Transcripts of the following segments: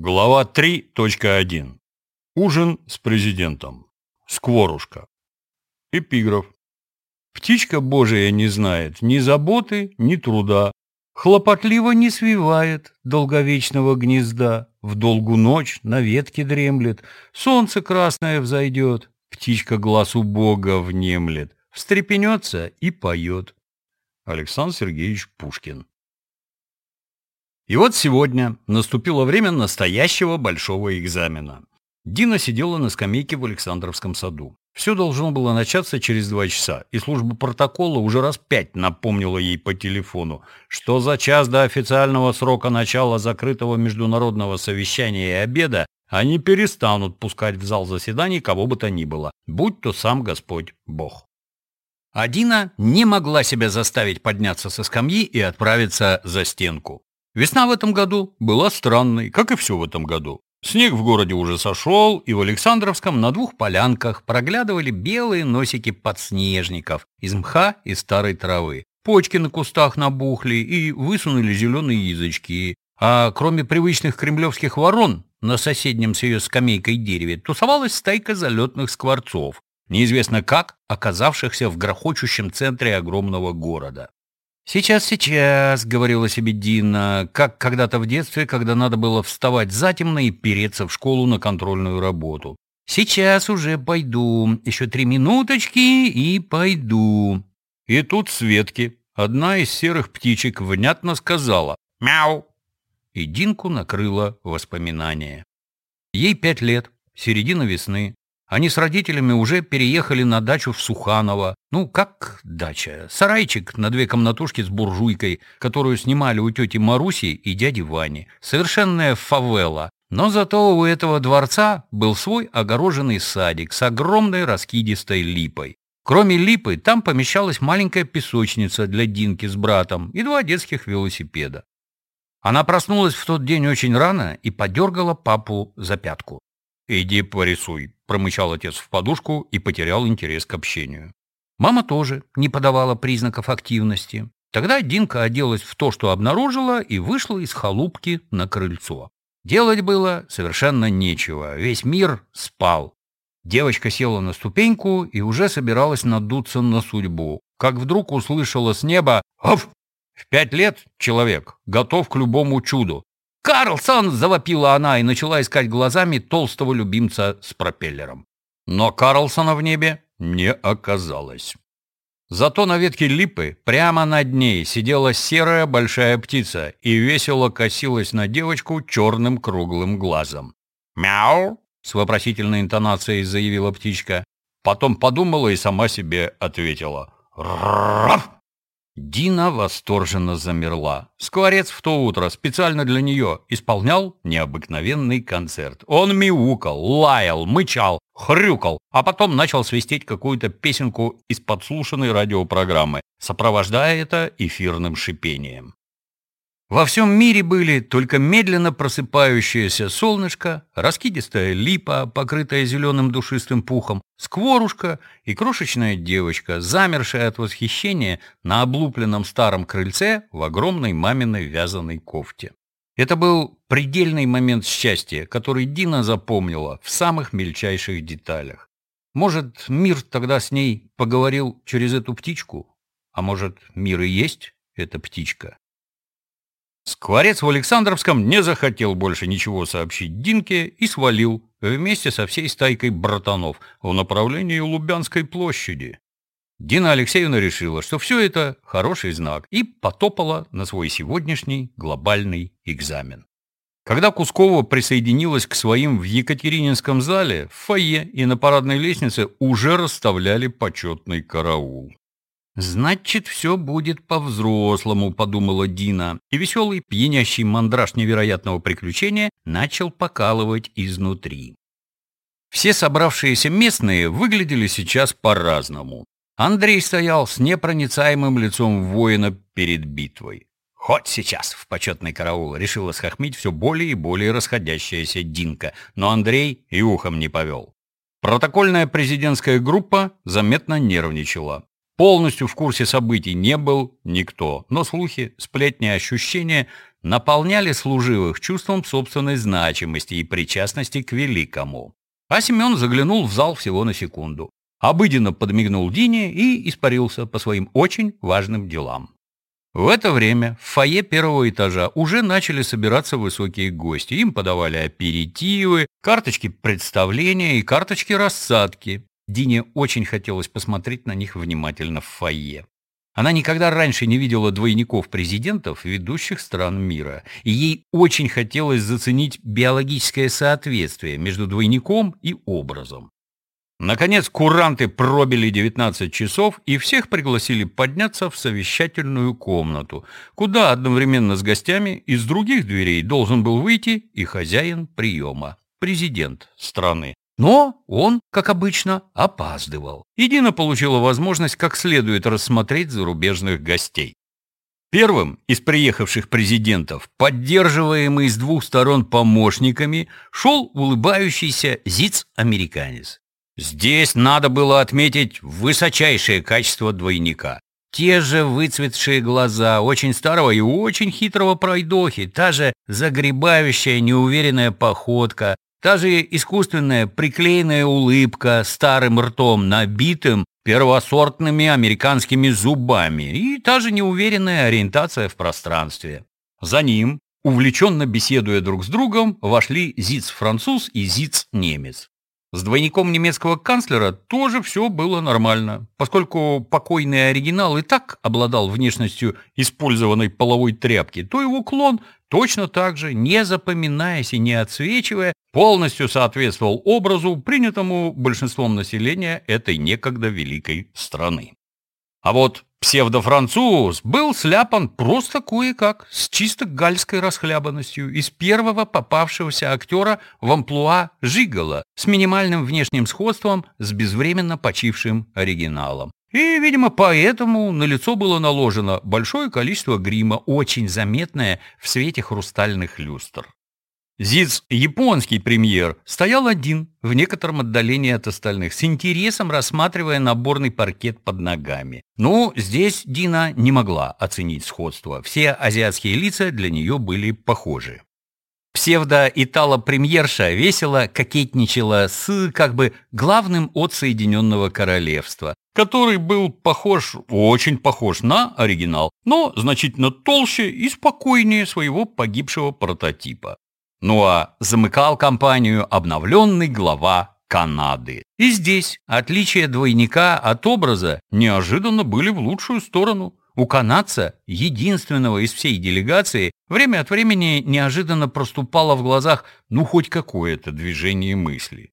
Глава 3.1. Ужин с президентом. Скворушка. Эпиграф. Птичка Божия не знает ни заботы, ни труда. Хлопотливо не свивает долговечного гнезда. В долгу ночь на ветке дремлет. Солнце красное взойдет. Птичка глаз у Бога внемлет. Встрепенется и поет. Александр Сергеевич Пушкин. И вот сегодня наступило время настоящего большого экзамена. Дина сидела на скамейке в Александровском саду. Все должно было начаться через два часа, и служба протокола уже раз пять напомнила ей по телефону, что за час до официального срока начала закрытого международного совещания и обеда они перестанут пускать в зал заседаний кого бы то ни было, будь то сам Господь Бог. А Дина не могла себя заставить подняться со скамьи и отправиться за стенку. Весна в этом году была странной, как и все в этом году. Снег в городе уже сошел, и в Александровском на двух полянках проглядывали белые носики подснежников из мха и старой травы. Почки на кустах набухли и высунули зеленые язычки. А кроме привычных кремлевских ворон, на соседнем с ее скамейкой дереве тусовалась стайка залетных скворцов, неизвестно как оказавшихся в грохочущем центре огромного города. «Сейчас, сейчас», — говорила себе Дина, как когда-то в детстве, когда надо было вставать затемно и переться в школу на контрольную работу. «Сейчас уже пойду. Еще три минуточки и пойду». И тут Светки, одна из серых птичек, внятно сказала «Мяу!» И Динку накрыло воспоминание. Ей пять лет, середина весны. Они с родителями уже переехали на дачу в Суханово. Ну, как дача? Сарайчик на две комнатушки с буржуйкой, которую снимали у тети Маруси и дяди Вани. Совершенная фавела. Но зато у этого дворца был свой огороженный садик с огромной раскидистой липой. Кроме липы, там помещалась маленькая песочница для Динки с братом и два детских велосипеда. Она проснулась в тот день очень рано и подергала папу за пятку. «Иди порисуй», — промычал отец в подушку и потерял интерес к общению. Мама тоже не подавала признаков активности. Тогда Динка оделась в то, что обнаружила, и вышла из халупки на крыльцо. Делать было совершенно нечего, весь мир спал. Девочка села на ступеньку и уже собиралась надуться на судьбу, как вдруг услышала с неба «Аф!» В пять лет человек готов к любому чуду, «Карлсон!» — завопила она и начала искать глазами толстого любимца с пропеллером. Но Карлсона в небе не оказалось. Зато на ветке липы прямо над ней сидела серая большая птица и весело косилась на девочку черным круглым глазом. «Мяу!» — с вопросительной интонацией заявила птичка. Потом подумала и сама себе ответила. «Раф!» Дина восторженно замерла. Скворец в то утро специально для нее исполнял необыкновенный концерт. Он мяукал, лаял, мычал, хрюкал, а потом начал свистеть какую-то песенку из подслушанной радиопрограммы, сопровождая это эфирным шипением. Во всем мире были только медленно просыпающееся солнышко, раскидистая липа, покрытая зеленым душистым пухом, скворушка и крошечная девочка, замершая от восхищения на облупленном старом крыльце в огромной маминой вязаной кофте. Это был предельный момент счастья, который Дина запомнила в самых мельчайших деталях. Может, мир тогда с ней поговорил через эту птичку? А может, мир и есть эта птичка? Скворец в Александровском не захотел больше ничего сообщить Динке и свалил вместе со всей стайкой братанов в направлении Лубянской площади. Дина Алексеевна решила, что все это хороший знак, и потопала на свой сегодняшний глобальный экзамен. Когда Кускова присоединилась к своим в Екатерининском зале, в фойе и на парадной лестнице уже расставляли почетный караул. «Значит, все будет по-взрослому», — подумала Дина, и веселый, пьянящий мандраж невероятного приключения начал покалывать изнутри. Все собравшиеся местные выглядели сейчас по-разному. Андрей стоял с непроницаемым лицом воина перед битвой. «Хоть сейчас в почетный караул!» — решила схохмить все более и более расходящаяся Динка, но Андрей и ухом не повел. Протокольная президентская группа заметно нервничала. Полностью в курсе событий не был никто, но слухи, сплетни, ощущения наполняли служивых чувством собственной значимости и причастности к великому. А Семен заглянул в зал всего на секунду. Обыденно подмигнул Дине и испарился по своим очень важным делам. В это время в фойе первого этажа уже начали собираться высокие гости. Им подавали аперитивы, карточки представления и карточки рассадки. Дине очень хотелось посмотреть на них внимательно в фойе. Она никогда раньше не видела двойников президентов ведущих стран мира, и ей очень хотелось заценить биологическое соответствие между двойником и образом. Наконец, куранты пробили 19 часов и всех пригласили подняться в совещательную комнату, куда одновременно с гостями из других дверей должен был выйти и хозяин приема, президент страны. Но он, как обычно, опаздывал. И Дина получила возможность как следует рассмотреть зарубежных гостей. Первым из приехавших президентов, поддерживаемый с двух сторон помощниками, шел улыбающийся ЗИЦ-американец. Здесь надо было отметить высочайшее качество двойника. Те же выцветшие глаза, очень старого и очень хитрого пройдохи, та же загребающая неуверенная походка, та же искусственная приклеенная улыбка старым ртом, набитым первосортными американскими зубами и та же неуверенная ориентация в пространстве. За ним, увлеченно беседуя друг с другом, вошли ЗИЦ-француз и ЗИЦ-немец. С двойником немецкого канцлера тоже все было нормально, поскольку покойный оригинал и так обладал внешностью использованной половой тряпки, то его клон точно так же, не запоминаясь и не отсвечивая, полностью соответствовал образу, принятому большинством населения этой некогда великой страны. А вот псевдофранцуз был сляпан просто кое-как, с чисто гальской расхлябанностью, из первого попавшегося актера в амплуа Жигала, с минимальным внешним сходством с безвременно почившим оригиналом. И, видимо, поэтому на лицо было наложено большое количество грима, очень заметное в свете хрустальных люстр. Зиц, японский премьер, стоял один, в некотором отдалении от остальных, с интересом рассматривая наборный паркет под ногами. Но здесь Дина не могла оценить сходство. Все азиатские лица для нее были похожи. Псевдо-итало-премьерша весело кокетничала с, как бы, главным от Соединенного Королевства, который был похож, очень похож на оригинал, но значительно толще и спокойнее своего погибшего прототипа. Ну а замыкал компанию обновленный глава Канады. И здесь отличия двойника от образа неожиданно были в лучшую сторону. У канадца, единственного из всей делегации, время от времени неожиданно проступало в глазах ну хоть какое-то движение мысли.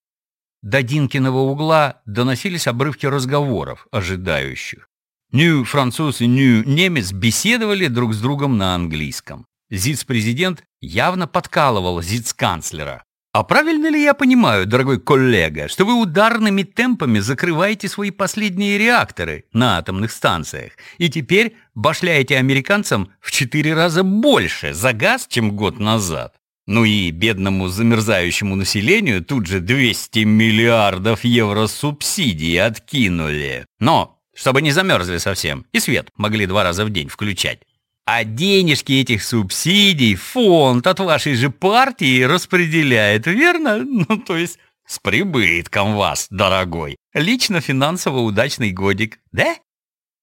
До Динкиного угла доносились обрывки разговоров, ожидающих. Нью француз и нью немец беседовали друг с другом на английском. ЗИЦ-президент явно подкалывал ЗИЦ-канцлера. А правильно ли я понимаю, дорогой коллега, что вы ударными темпами закрываете свои последние реакторы на атомных станциях и теперь башляете американцам в четыре раза больше за газ, чем год назад? Ну и бедному замерзающему населению тут же 200 миллиардов евро субсидий откинули. Но, чтобы не замерзли совсем, и свет могли два раза в день включать. А денежки этих субсидий фонд от вашей же партии распределяет, верно? Ну, то есть с прибытком вас, дорогой. Лично финансово удачный годик, да?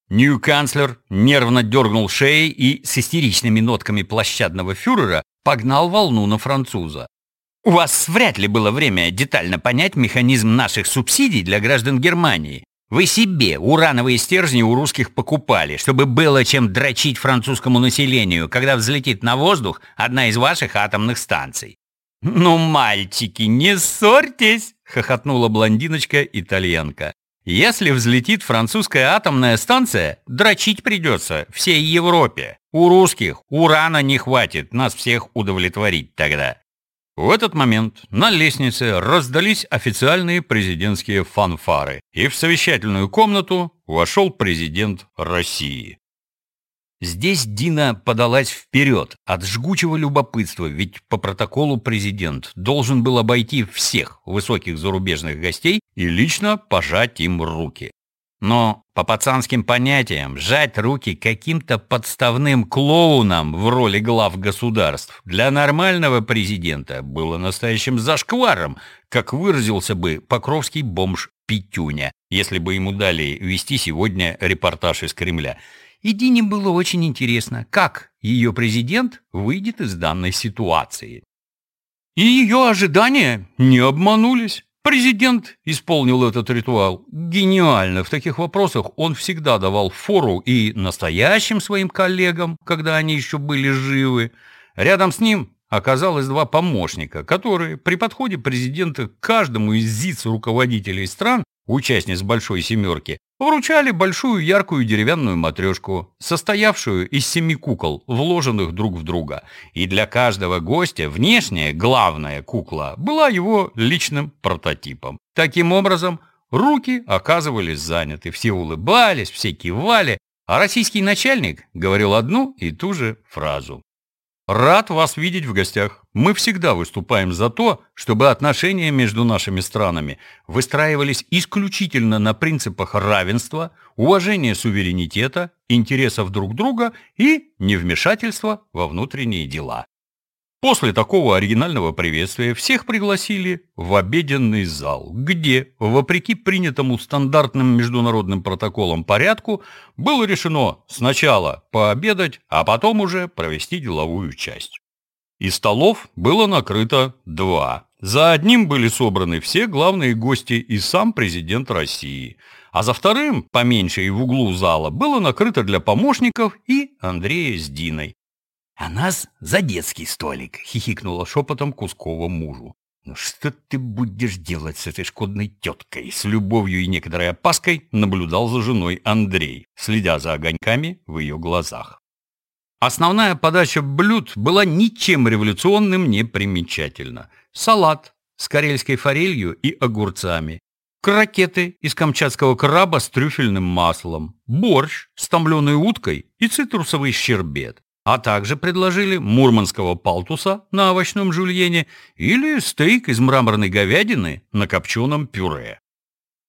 Нью-канцлер нервно дергнул шеей и с истеричными нотками площадного фюрера погнал волну на француза. У вас вряд ли было время детально понять механизм наших субсидий для граждан Германии. Вы себе урановые стержни у русских покупали, чтобы было чем дрочить французскому населению, когда взлетит на воздух одна из ваших атомных станций. «Ну, мальчики, не ссорьтесь!» — хохотнула блондиночка-итальянка. «Если взлетит французская атомная станция, дрочить придется всей Европе. У русских урана не хватит нас всех удовлетворить тогда. В этот момент на лестнице раздались официальные президентские фанфары, и в совещательную комнату вошел президент России. Здесь Дина подалась вперед от жгучего любопытства, ведь по протоколу президент должен был обойти всех высоких зарубежных гостей и лично пожать им руки. Но по пацанским понятиям сжать руки каким-то подставным клоунам в роли глав государств для нормального президента было настоящим зашкваром, как выразился бы покровский бомж Петюня, если бы ему дали вести сегодня репортаж из Кремля. И Дине было очень интересно, как ее президент выйдет из данной ситуации. И ее ожидания не обманулись. Президент исполнил этот ритуал гениально. В таких вопросах он всегда давал фору и настоящим своим коллегам, когда они еще были живы. Рядом с ним оказалось два помощника, которые при подходе президента к каждому из ЗИЦ руководителей стран, участниц Большой Семерки, вручали большую яркую деревянную матрешку, состоявшую из семи кукол, вложенных друг в друга. И для каждого гостя внешняя, главная кукла была его личным прототипом. Таким образом, руки оказывались заняты, все улыбались, все кивали, а российский начальник говорил одну и ту же фразу. Рад вас видеть в гостях. Мы всегда выступаем за то, чтобы отношения между нашими странами выстраивались исключительно на принципах равенства, уважения суверенитета, интересов друг друга и невмешательства во внутренние дела. После такого оригинального приветствия всех пригласили в обеденный зал, где, вопреки принятому стандартным международным протоколам порядку, было решено сначала пообедать, а потом уже провести деловую часть. Из столов было накрыто два. За одним были собраны все главные гости и сам президент России, а за вторым, поменьше и в углу зала, было накрыто для помощников и Андрея с Диной. «А нас за детский столик», — хихикнула шепотом Кускова мужу. «Ну что ты будешь делать с этой шкодной теткой?» С любовью и некоторой опаской наблюдал за женой Андрей, следя за огоньками в ее глазах. Основная подача блюд была ничем революционным не примечательна. Салат с карельской форелью и огурцами, крокеты из камчатского краба с трюфельным маслом, борщ с томленой уткой и цитрусовый щербет а также предложили мурманского палтуса на овощном жульене или стейк из мраморной говядины на копченом пюре.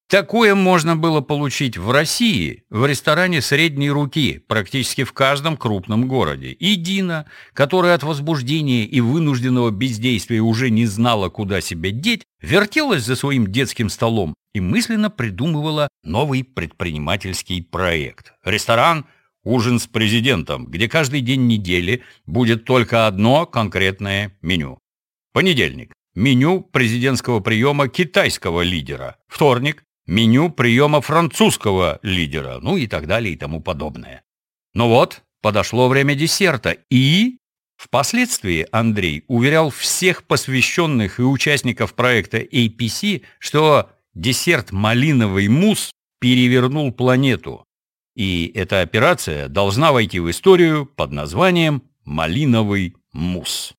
Такое можно было получить в России в ресторане средней руки практически в каждом крупном городе. И Дина, которая от возбуждения и вынужденного бездействия уже не знала, куда себя деть, вертелась за своим детским столом и мысленно придумывала новый предпринимательский проект. Ресторан ужин с президентом, где каждый день недели будет только одно конкретное меню. Понедельник – меню президентского приема китайского лидера. Вторник – меню приема французского лидера, ну и так далее и тому подобное. Но вот, подошло время десерта, и... Впоследствии Андрей уверял всех посвященных и участников проекта APC, что десерт «Малиновый мусс» перевернул планету, и эта операция должна войти в историю под названием «Малиновый мусс».